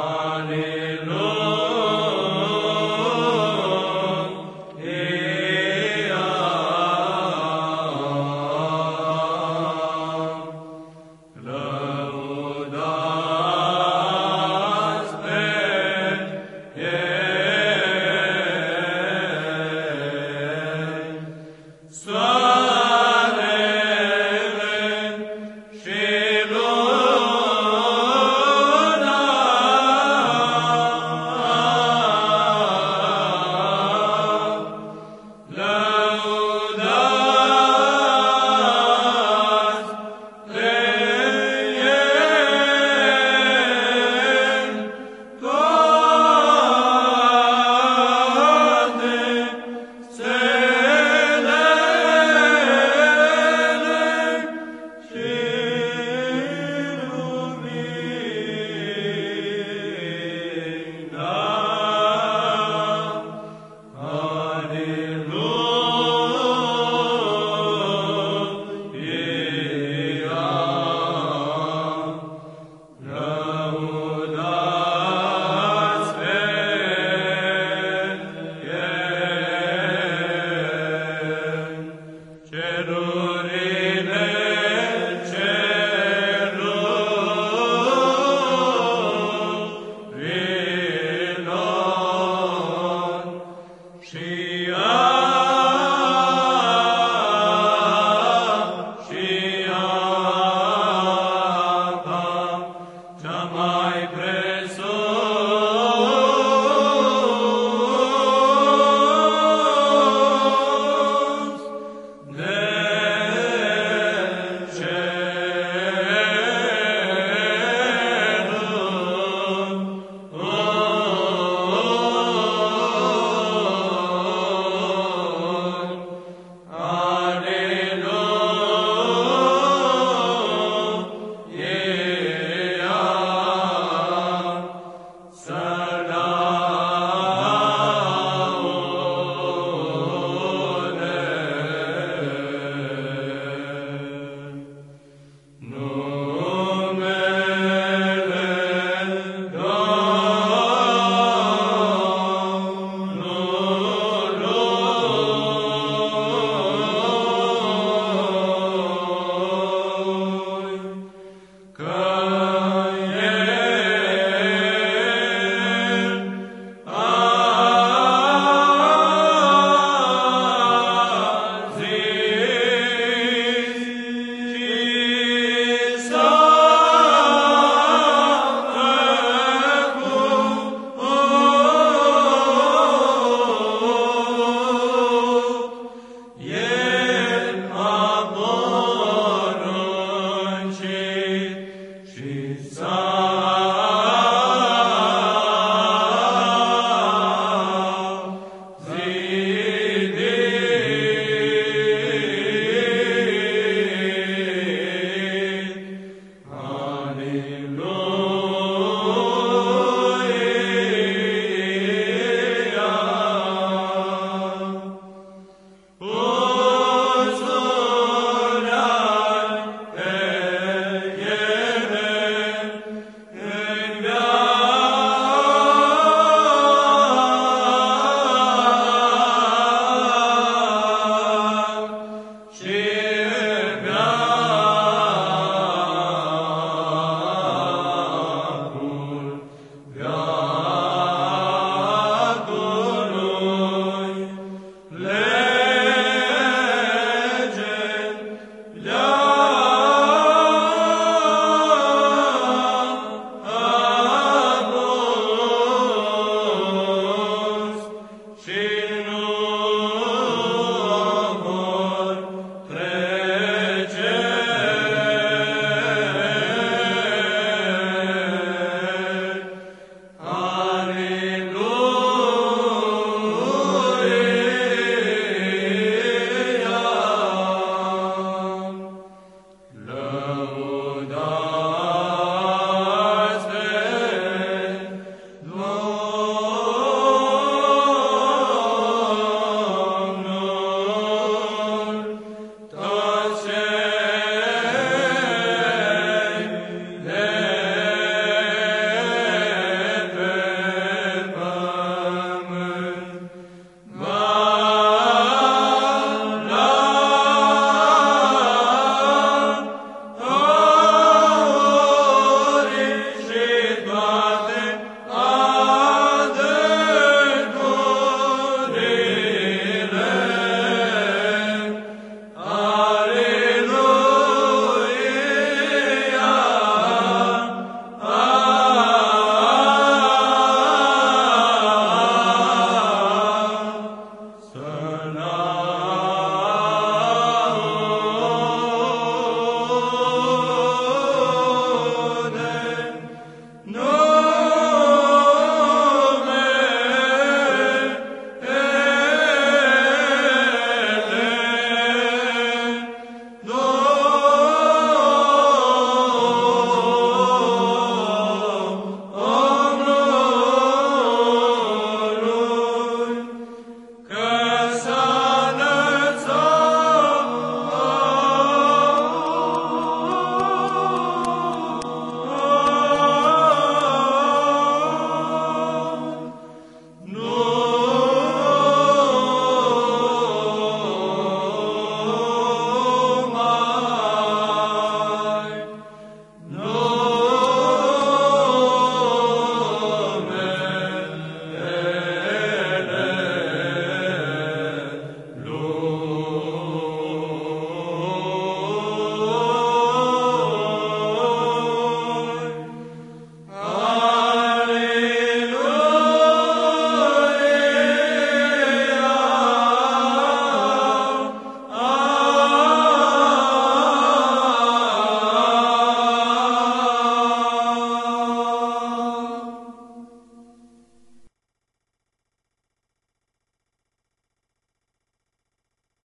Amen.